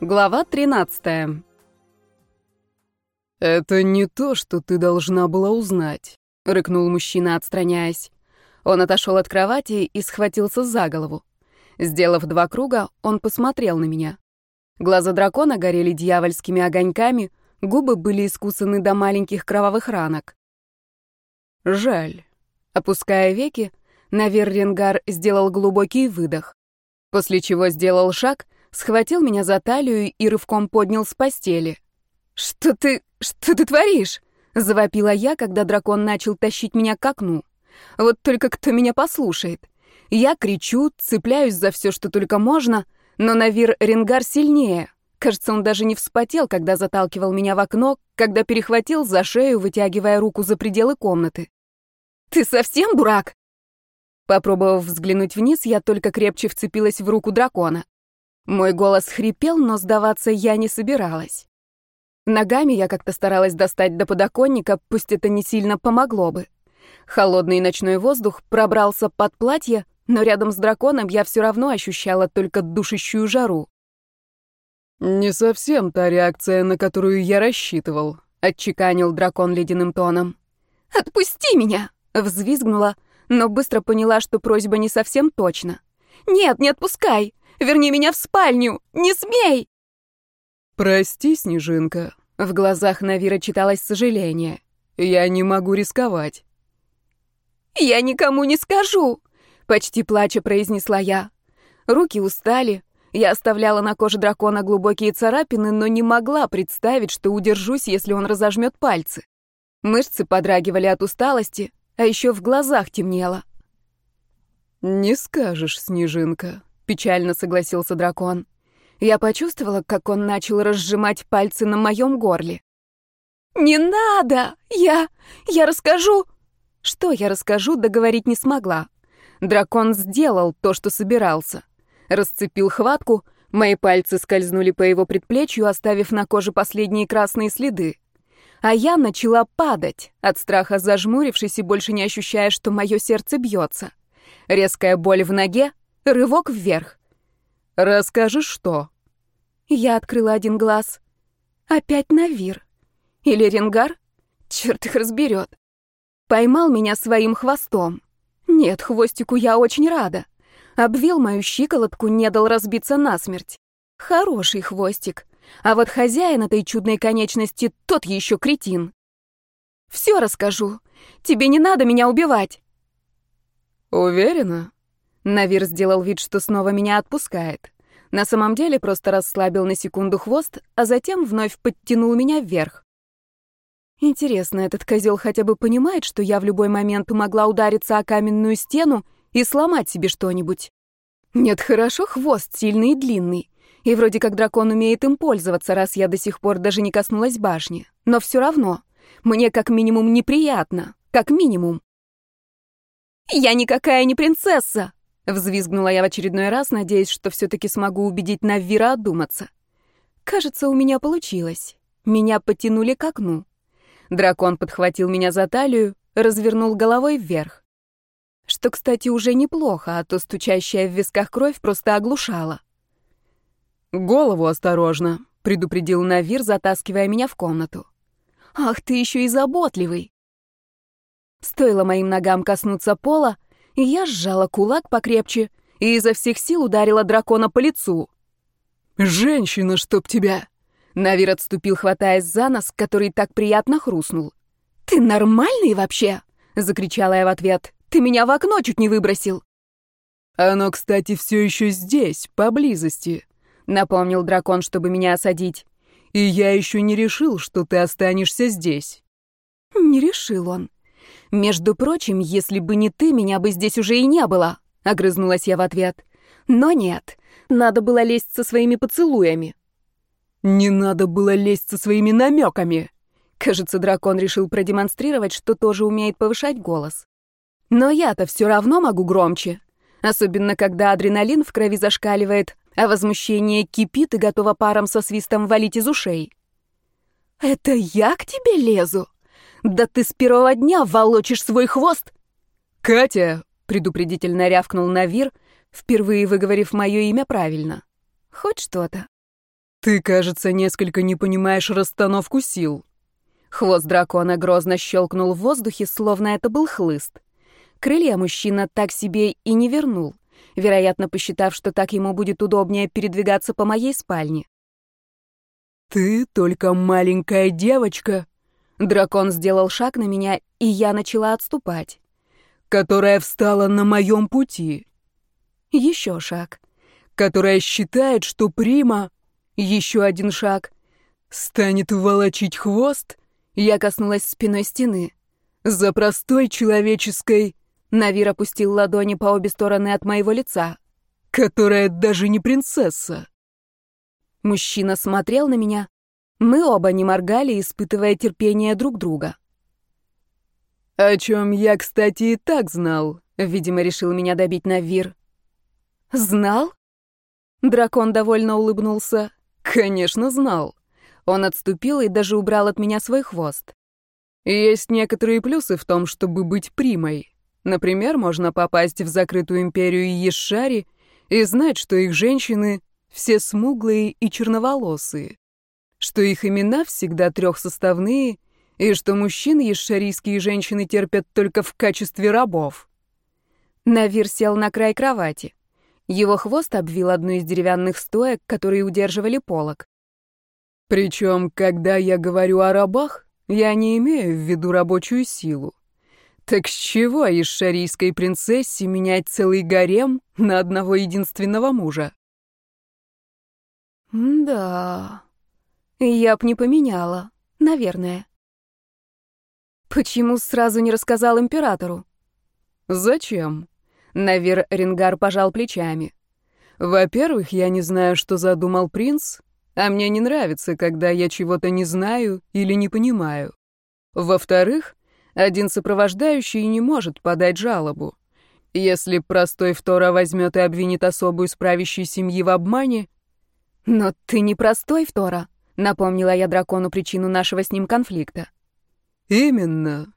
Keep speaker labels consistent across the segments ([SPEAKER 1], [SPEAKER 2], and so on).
[SPEAKER 1] Глава 13.
[SPEAKER 2] «Это не то, что ты должна была узнать», — рыкнул мужчина, отстраняясь. Он отошел от кровати и схватился за голову. Сделав два круга, он посмотрел на меня. Глаза дракона горели дьявольскими огоньками, губы были искусаны до маленьких кровавых ранок. «Жаль». Опуская веки, Навер Ренгар сделал глубокий выдох, после чего сделал шаг — схватил меня за талию и рывком поднял с постели. «Что ты... что ты творишь?» — завопила я, когда дракон начал тащить меня к окну. «Вот только кто меня послушает?» Я кричу, цепляюсь за все, что только можно, но Навир Ренгар сильнее. Кажется, он даже не вспотел, когда заталкивал меня в окно, когда перехватил за шею, вытягивая руку за пределы комнаты. «Ты совсем дурак?» Попробовав взглянуть вниз, я только крепче вцепилась в руку дракона. Мой голос хрипел, но сдаваться я не собиралась. Ногами я как-то старалась достать до подоконника, пусть это не сильно помогло бы. Холодный ночной воздух пробрался под платье, но рядом с драконом я все равно ощущала только душащую жару.
[SPEAKER 3] «Не совсем та реакция, на которую я рассчитывал», — отчеканил дракон ледяным тоном.
[SPEAKER 1] «Отпусти меня!» — взвизгнула, но быстро поняла, что просьба не совсем точна. «Нет, не отпускай! Верни меня в спальню! Не смей!»
[SPEAKER 3] «Прости, Снежинка», — в глазах Навира читалось сожаление. «Я не могу рисковать».
[SPEAKER 1] «Я никому не скажу!» — почти плача произнесла я. Руки устали, я оставляла на коже дракона глубокие царапины, но не могла представить, что удержусь, если он разожмет пальцы. Мышцы подрагивали от усталости, а еще в глазах темнело.
[SPEAKER 3] «Не скажешь, Снежинка», печально согласился дракон.
[SPEAKER 1] Я почувствовала, как он начал разжимать пальцы на моем горле. «Не надо! Я... я расскажу!» Что я расскажу, договорить не смогла. Дракон сделал то, что собирался. Расцепил хватку, мои пальцы скользнули по его предплечью, оставив на коже последние красные следы. А я начала падать, от страха зажмурившись и больше не ощущая, что мое сердце бьется. Резкая боль в ноге, Рывок вверх.
[SPEAKER 3] «Расскажешь, что?»
[SPEAKER 1] Я открыла один глаз. Опять Навир. Или Ренгар? Черт их разберет. Поймал меня своим хвостом. Нет, хвостику я очень рада. Обвил мою щиколотку, не дал разбиться насмерть. Хороший хвостик. А вот хозяин этой чудной конечности тот еще кретин. Все расскажу. Тебе не надо меня убивать.
[SPEAKER 3] Уверена?
[SPEAKER 1] Навир сделал вид, что снова меня отпускает. На самом деле просто расслабил на секунду хвост, а затем вновь подтянул меня вверх. Интересно, этот козел хотя бы понимает, что я в любой момент могла удариться о каменную стену и сломать себе что-нибудь? Нет, хорошо, хвост сильный и длинный. И вроде как дракон умеет им пользоваться, раз я до сих пор даже не коснулась башни. Но все равно, мне как минимум неприятно. Как минимум. «Я никакая не принцесса!» Взвизгнула я в очередной раз, надеясь, что все-таки смогу убедить Навира одуматься. Кажется, у меня получилось. Меня потянули к окну. Дракон подхватил меня за талию, развернул головой вверх. Что, кстати, уже неплохо, а то стучащая в висках кровь просто оглушала.
[SPEAKER 3] «Голову осторожно», — предупредил Навир, затаскивая меня в комнату.
[SPEAKER 1] «Ах, ты еще и заботливый!» Стоило моим ногам коснуться пола, я сжала кулак покрепче и изо всех сил ударила дракона по лицу.
[SPEAKER 3] «Женщина, чтоб тебя!»
[SPEAKER 1] Навир отступил, хватаясь за нос, который так приятно хрустнул. «Ты нормальный вообще?» — закричала я в ответ. «Ты меня в окно чуть не выбросил!»
[SPEAKER 3] «Оно, кстати, все еще здесь, поблизости», — напомнил дракон, чтобы меня осадить. «И я еще не решил, что ты останешься здесь».
[SPEAKER 1] «Не решил он. «Между прочим, если бы не ты, меня бы здесь уже и не было», — огрызнулась я в ответ. «Но нет, надо было лезть со своими поцелуями».
[SPEAKER 3] «Не надо было лезть со своими намеками!»
[SPEAKER 1] Кажется, дракон решил продемонстрировать, что тоже умеет повышать голос. Но я-то все равно могу громче. Особенно, когда адреналин в крови зашкаливает, а возмущение кипит и готово паром со свистом валить из ушей. «Это я к тебе лезу?» Да ты с первого дня волочишь свой хвост!»
[SPEAKER 3] «Катя!»
[SPEAKER 1] — предупредительно рявкнул Навир, впервые выговорив мое имя правильно. «Хоть что-то».
[SPEAKER 3] Ты, кажется, несколько не понимаешь расстановку сил.
[SPEAKER 1] Хвост дракона грозно щелкнул в воздухе, словно это был хлыст. Крылья мужчина так себе и не вернул, вероятно, посчитав, что так ему будет удобнее передвигаться по моей спальне.
[SPEAKER 3] «Ты только маленькая девочка!»
[SPEAKER 1] Дракон сделал шаг на меня, и я начала отступать.
[SPEAKER 3] «Которая встала на моем пути!»
[SPEAKER 1] Еще шаг.
[SPEAKER 3] «Которая считает, что Прима...» Еще один шаг. «Станет волочить хвост?»
[SPEAKER 1] Я коснулась спиной стены.
[SPEAKER 3] «За простой человеческой...»
[SPEAKER 1] Навир опустил ладони по обе стороны от моего лица.
[SPEAKER 3] «Которая даже не принцесса!»
[SPEAKER 1] Мужчина смотрел на меня. Мы оба не моргали, испытывая терпение друг друга.
[SPEAKER 3] «О чем я, кстати, и так знал», — видимо, решил меня добить Навир.
[SPEAKER 1] «Знал?» Дракон довольно улыбнулся.
[SPEAKER 3] «Конечно, знал». Он отступил и даже убрал от меня свой хвост. Есть некоторые плюсы в том, чтобы быть примой. Например, можно попасть в закрытую империю Ешари и знать, что их женщины все смуглые и черноволосые, что их имена всегда трехсоставные и что мужчин ешарийские женщины терпят только в качестве рабов.
[SPEAKER 1] Навир сел на край кровати. Его хвост обвил одну из деревянных стоек, которые удерживали полок.
[SPEAKER 3] Причем, когда я говорю о рабах, я не имею в виду рабочую силу. Так с чего из шарийской принцессе менять целый гарем на одного единственного мужа?
[SPEAKER 1] Да, я б не поменяла, наверное. Почему сразу не рассказал императору?
[SPEAKER 3] Зачем?
[SPEAKER 1] Навер Рингар пожал плечами.
[SPEAKER 3] Во-первых, я не знаю, что задумал принц, а мне не нравится, когда я чего-то не знаю или не понимаю. Во-вторых, один сопровождающий не может подать жалобу. Если простой Втора возьмет и обвинит особую из правящей семьи в обмане,
[SPEAKER 1] «Но ты не простой, Втора», — напомнила я дракону причину нашего с ним конфликта.
[SPEAKER 3] «Именно.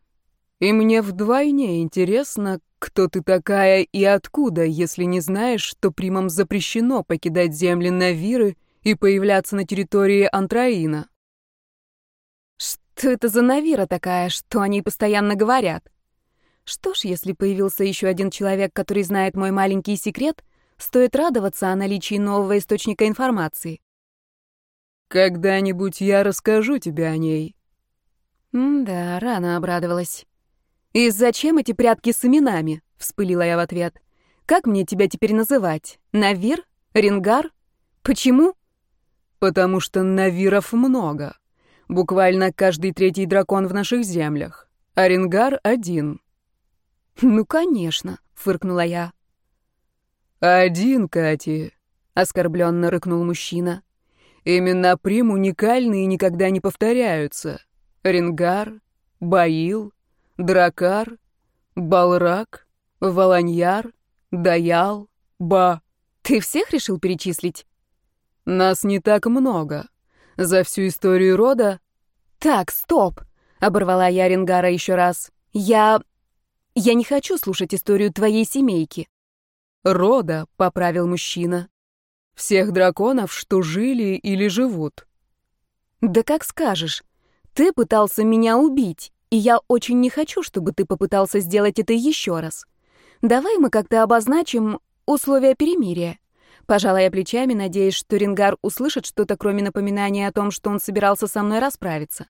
[SPEAKER 3] И мне вдвойне интересно, кто ты такая и откуда, если не знаешь, что примам запрещено покидать земли Навиры и появляться на территории Антраина».
[SPEAKER 1] «Что это за Навира такая, что о ней постоянно говорят?» Что ж, если появился еще один человек, который знает мой маленький секрет, Стоит радоваться о наличии нового источника информации.
[SPEAKER 3] «Когда-нибудь я расскажу тебе о ней».
[SPEAKER 1] М да, рано обрадовалась. «И зачем эти прятки с именами?» — вспылила я в ответ. «Как мне тебя теперь называть? Навир? Рингар? Почему?»
[SPEAKER 3] «Потому что Навиров много. Буквально каждый третий дракон в наших землях. А Рингар один».
[SPEAKER 1] «Ну, конечно», — фыркнула я.
[SPEAKER 3] «Один, Кати», — оскорбленно рыкнул мужчина. «Имена Прим уникальны и никогда не повторяются. Рингар, Баил, Дракар, Балрак, Волоньяр, Даял, Ба...»
[SPEAKER 1] «Ты всех решил перечислить?»
[SPEAKER 3] «Нас не так много. За всю историю рода...»
[SPEAKER 1] «Так, стоп!» — оборвала я Рингара еще раз. «Я... я не хочу слушать историю твоей семейки.
[SPEAKER 3] «Рода», — поправил мужчина. «Всех драконов, что жили или живут».
[SPEAKER 1] «Да как скажешь. Ты пытался меня убить, и я очень не хочу, чтобы ты попытался сделать это еще раз. Давай мы как-то обозначим условия перемирия». Пожала я плечами, надеясь, что Рингар услышит что-то, кроме напоминания о том, что он собирался со мной расправиться.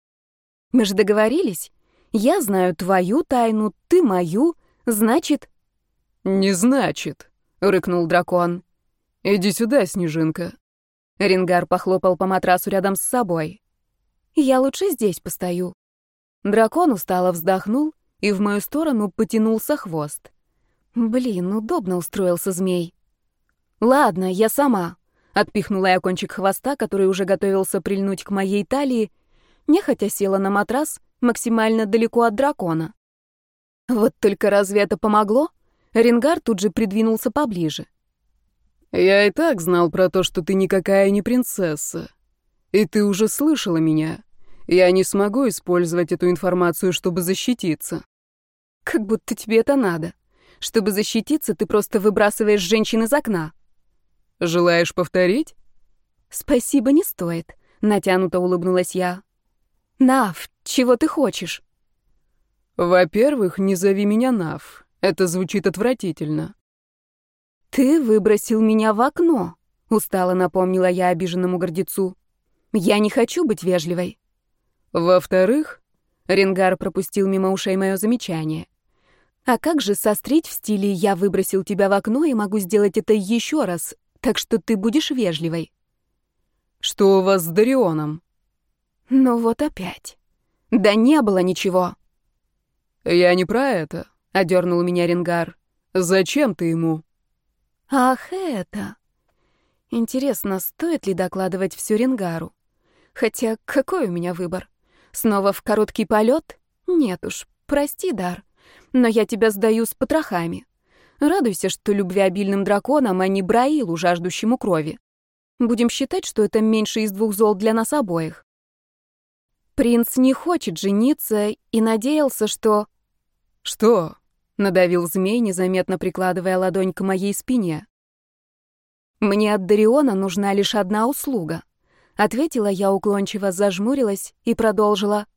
[SPEAKER 1] «Мы же договорились? Я знаю твою тайну, ты мою, значит...»
[SPEAKER 3] «Не значит», — рыкнул дракон. «Иди сюда, Снежинка».
[SPEAKER 1] Рингар похлопал по матрасу рядом с собой. «Я лучше здесь постою». Дракон устало вздохнул, и в мою сторону потянулся хвост. Блин, удобно устроился змей. «Ладно, я сама», — отпихнула я кончик хвоста, который уже готовился прильнуть к моей талии, нехотя села на матрас максимально далеко от дракона. Вот только разве это помогло? Ренгар тут же придвинулся поближе.
[SPEAKER 3] «Я и так знал про то, что ты никакая не принцесса. И ты уже слышала меня. Я не смогу использовать эту информацию, чтобы защититься».
[SPEAKER 1] «Как будто тебе это надо. Чтобы защититься, ты просто выбрасываешь женщин из окна».
[SPEAKER 3] «Желаешь повторить?»
[SPEAKER 1] Спасибо, не стоит, натянуто улыбнулась я. Нав, чего ты хочешь?
[SPEAKER 3] Во-первых, не зови меня Нав. Это звучит отвратительно.
[SPEAKER 1] Ты выбросил меня в окно, устало напомнила я обиженному гордецу. Я не хочу быть вежливой.
[SPEAKER 3] Во-вторых,
[SPEAKER 1] Ренгар пропустил мимо ушей мое замечание. А как же сострить в стиле «я выбросил тебя в окно и могу сделать это еще раз», так что ты будешь вежливой?
[SPEAKER 3] Что у вас с Дарионом?
[SPEAKER 1] Ну вот опять. Да не было ничего.
[SPEAKER 3] Я не про это, — одернул меня Ренгар. Зачем ты ему?
[SPEAKER 1] Ах, это... Интересно, стоит ли докладывать все Ренгару? Хотя какой у меня выбор? Снова в короткий полет? Нет уж, прости, Дар но я тебя сдаю с потрохами. Радуйся, что любвеобильным драконам, а не Браилу, жаждущему крови. Будем считать, что это меньше из двух зол для нас обоих. Принц не хочет жениться и надеялся, что...
[SPEAKER 3] «Что?»
[SPEAKER 1] — надавил змей, незаметно прикладывая ладонь к моей спине. «Мне от Дариона нужна лишь одна услуга», — ответила я уклончиво, зажмурилась и продолжила.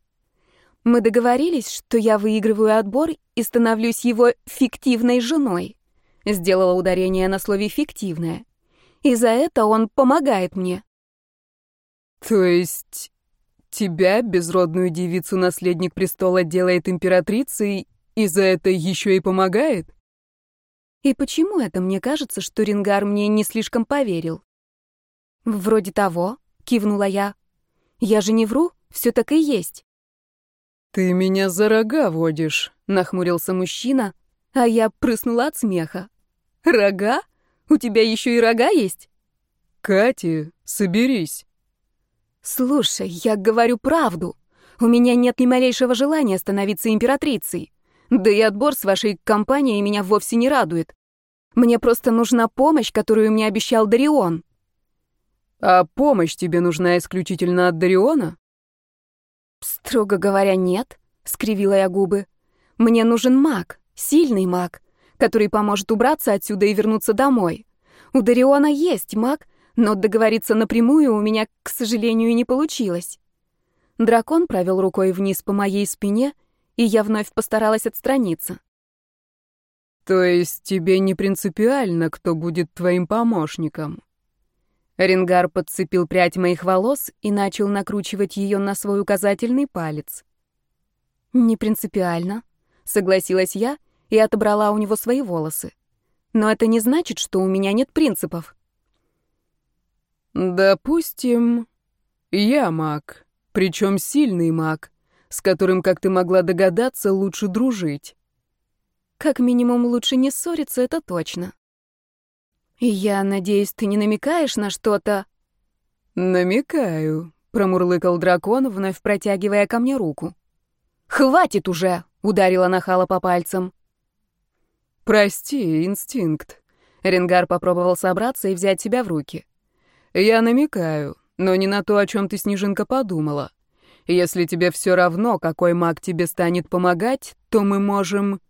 [SPEAKER 1] Мы договорились, что я выигрываю отбор и становлюсь его фиктивной женой. Сделала ударение на слове «фиктивная». И за это он помогает мне.
[SPEAKER 3] То есть тебя, безродную девицу, наследник престола делает императрицей и за это еще и помогает?
[SPEAKER 1] И почему это мне кажется, что Рингар мне не слишком поверил? Вроде того, кивнула я. Я же не вру, все так и есть.
[SPEAKER 3] «Ты меня за рога водишь», — нахмурился мужчина,
[SPEAKER 1] а я прыснула от смеха. «Рога? У тебя еще и рога есть?»
[SPEAKER 3] «Катя, соберись».
[SPEAKER 1] «Слушай, я говорю правду. У меня нет ни малейшего желания становиться императрицей. Да и отбор с вашей компанией меня вовсе не радует. Мне просто нужна помощь, которую мне обещал Дарион».
[SPEAKER 3] «А помощь тебе нужна исключительно от Дариона?»
[SPEAKER 1] «Строго говоря, нет», — скривила я губы. «Мне нужен маг, сильный маг, который поможет убраться отсюда и вернуться домой. У Дариона есть маг, но договориться напрямую у меня, к сожалению, не получилось». Дракон провел рукой вниз по моей спине, и я вновь постаралась отстраниться.
[SPEAKER 3] «То есть тебе не принципиально, кто будет твоим помощником?»
[SPEAKER 1] Ренгар подцепил прядь моих волос и начал накручивать ее на свой указательный палец. «Не принципиально», — согласилась я и отобрала у него свои волосы. «Но это не значит, что у меня нет принципов».
[SPEAKER 3] «Допустим, я маг, причем сильный маг, с которым, как ты могла догадаться, лучше дружить».
[SPEAKER 1] «Как минимум лучше не ссориться, это точно», «Я надеюсь, ты не намекаешь на что-то?»
[SPEAKER 3] «Намекаю», — промурлыкал дракон, вновь протягивая ко мне руку.
[SPEAKER 1] «Хватит уже!» — ударила нахала по пальцам.
[SPEAKER 3] «Прости, инстинкт». Ренгар попробовал собраться и взять себя в руки. «Я намекаю, но не на то, о чем ты, Снежинка, подумала. Если тебе все равно, какой маг тебе станет помогать, то мы можем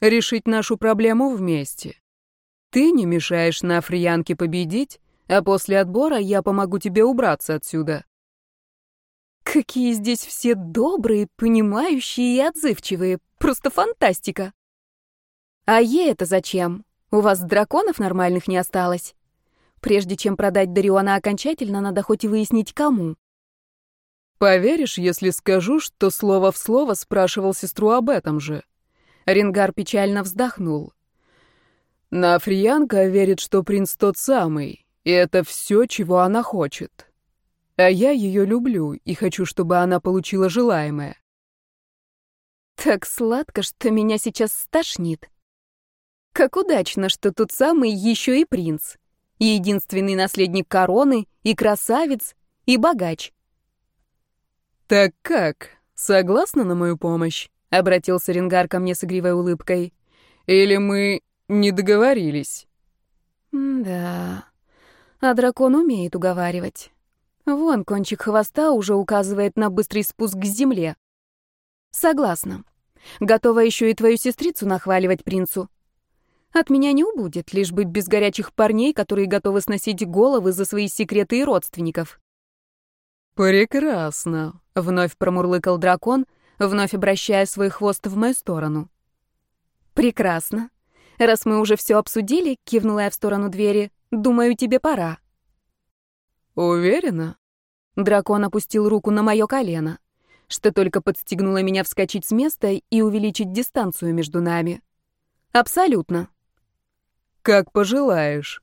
[SPEAKER 3] решить нашу проблему вместе. Ты не мешаешь на Африянке победить, а после отбора я помогу тебе убраться отсюда.
[SPEAKER 1] Какие здесь все добрые, понимающие и отзывчивые. Просто фантастика. А ей это зачем? У вас драконов нормальных не осталось? Прежде чем продать Дариона окончательно, надо хоть выяснить, кому.
[SPEAKER 3] Поверишь, если скажу, что слово в слово спрашивал сестру об этом же? Ренгар печально вздохнул. Нафриянка верит, что принц тот самый, и это все, чего она хочет. А я ее люблю и хочу, чтобы она получила желаемое.
[SPEAKER 1] Так сладко, что меня сейчас стошнит. Как удачно, что тот самый еще и принц. И единственный наследник короны, и красавец, и богач.
[SPEAKER 3] «Так как? Согласна на мою помощь?» — обратился Ренгар ко мне с игривой улыбкой. «Или мы не договорились.
[SPEAKER 1] Да. А дракон умеет уговаривать. Вон кончик хвоста уже указывает на быстрый спуск к земле. Согласна. Готова еще и твою сестрицу нахваливать принцу. От меня не убудет, лишь бы без горячих парней, которые готовы сносить головы за свои секреты и родственников.
[SPEAKER 3] «Прекрасно», — вновь промурлыкал дракон, вновь обращая свой хвост в мою сторону.
[SPEAKER 1] «Прекрасно. Раз мы уже все обсудили», — кивнула я в сторону двери, — «думаю, тебе пора».
[SPEAKER 3] «Уверена?»
[SPEAKER 1] Дракон опустил руку на мое колено, что только подстегнуло меня вскочить с места и увеличить дистанцию между нами. «Абсолютно».
[SPEAKER 3] «Как пожелаешь».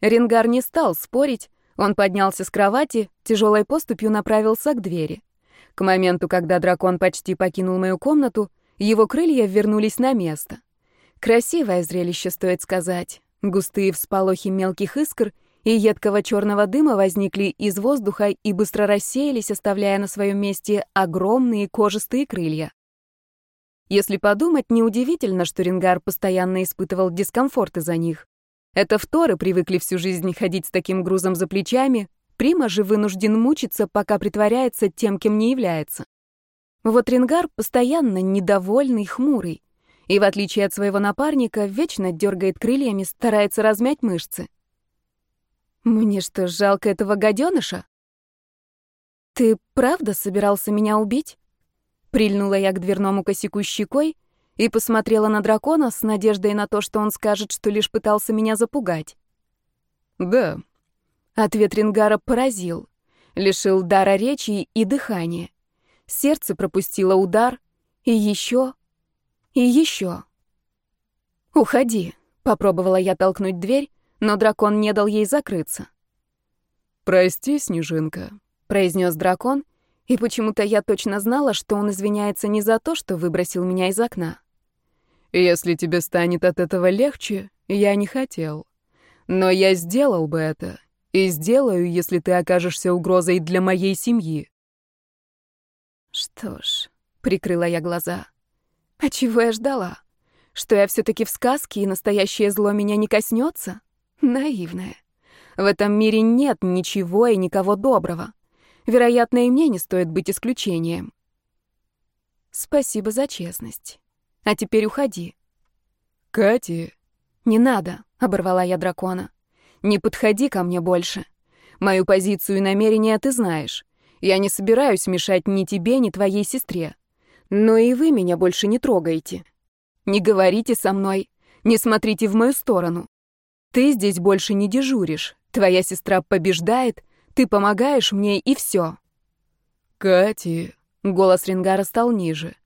[SPEAKER 1] Ренгар не стал спорить, он поднялся с кровати, тяжелой поступью направился к двери. К моменту, когда дракон почти покинул мою комнату, его крылья вернулись на место. Красивое зрелище, стоит сказать. Густые всполохи мелких искр и едкого черного дыма возникли из воздуха и быстро рассеялись, оставляя на своем месте огромные кожистые крылья. Если подумать, неудивительно, что Рингар постоянно испытывал дискомфорт из-за них. Это вторы привыкли всю жизнь ходить с таким грузом за плечами, Прима же вынужден мучиться, пока притворяется тем, кем не является. Вот Рингар постоянно недовольный, хмурый, и, в отличие от своего напарника, вечно дергает крыльями, старается размять мышцы. Мне что, жалко этого гаденыша? Ты правда собирался меня убить? Прильнула я к дверному косяку щекой и посмотрела на дракона с надеждой на то, что он скажет, что лишь пытался меня запугать.
[SPEAKER 3] «Да».
[SPEAKER 1] Ответ Рингара поразил, лишил дара речи и дыхания. Сердце пропустило удар, и еще, и еще. «Уходи», — попробовала я толкнуть дверь, но дракон не дал ей закрыться.
[SPEAKER 3] «Прости, Снежинка», —
[SPEAKER 1] произнес дракон и почему-то я точно знала, что он извиняется не за то, что выбросил меня из окна.
[SPEAKER 3] «Если тебе станет от этого легче, я не хотел. Но я сделал бы это. И сделаю, если ты окажешься угрозой для моей семьи».
[SPEAKER 1] «Что ж», — прикрыла я глаза. «А чего я ждала? Что я все таки в сказке, и настоящее зло меня не коснется? Наивная. В этом мире нет ничего и никого доброго. Вероятно, и мне не стоит быть исключением. Спасибо за честность. А теперь уходи.
[SPEAKER 3] Кати.
[SPEAKER 1] Не надо, оборвала я дракона. Не подходи ко мне больше. Мою позицию и намерения ты знаешь. Я не собираюсь мешать ни тебе, ни твоей сестре. Но и вы меня больше не трогаете. Не говорите со мной, не смотрите в мою сторону. Ты здесь больше не дежуришь. Твоя сестра побеждает, ты помогаешь мне, и все.
[SPEAKER 3] Кати,
[SPEAKER 1] голос Рингара стал ниже.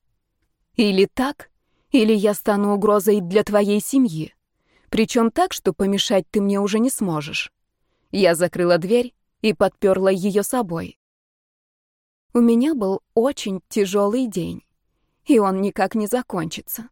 [SPEAKER 1] Или так, или я стану угрозой для твоей семьи. Причем так, что помешать ты мне уже не сможешь. Я закрыла дверь и подперла ее собой. У меня был очень тяжелый день, и он никак не закончится.